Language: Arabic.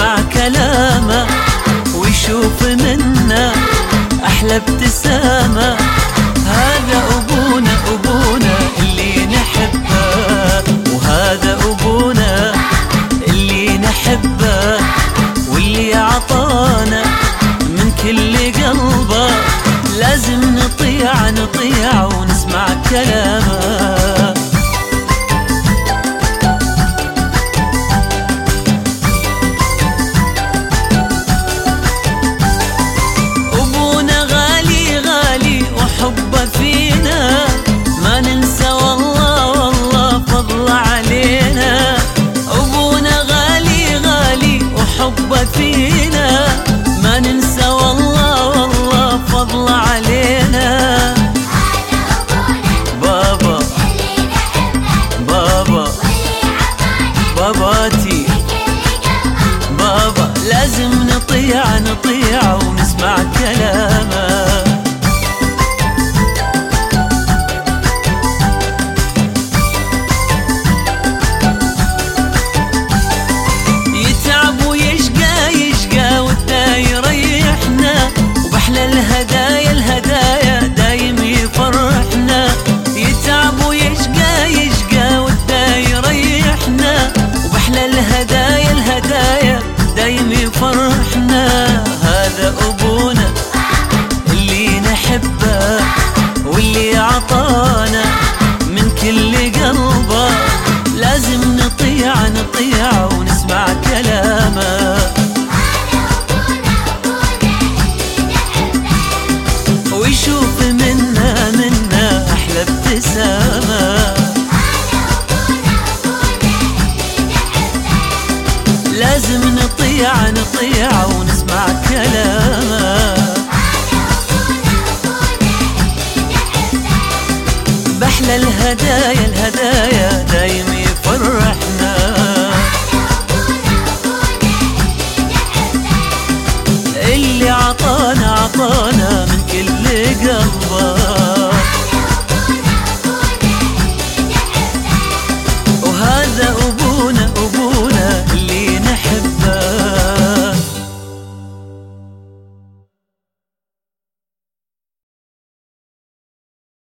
ونسمع كلامه ويشوف منا أحلى ابتسامة. هذا أبونا أبونا اللي نحبه. وهذا أبونا اللي نحبه. واللي عطانا من كل قلبه. لازم نطيع نطيع ونسمع كلامه. فينا ما ننسى والله والله فضل علينا. بابا بابا باباتي. بابا لازم نطيع نطيع. وبحلى الهدايا دايم يفرحنا. يتعب ويشقى يشقى ودا يريحنا. وبحلى الهدايا الهدايا دايم يفرحنا. هذا أبونا اللي نحبه واللي عطانا من كل قلبه. لازم نطيع نطيع أحلى ابتسامة لازم نطيع نطيع ونسمع كلامه. بحلى الهدايا الهدايا دايم يفرحنا. اللي عطانا عطانا من كل قلبه. ذهب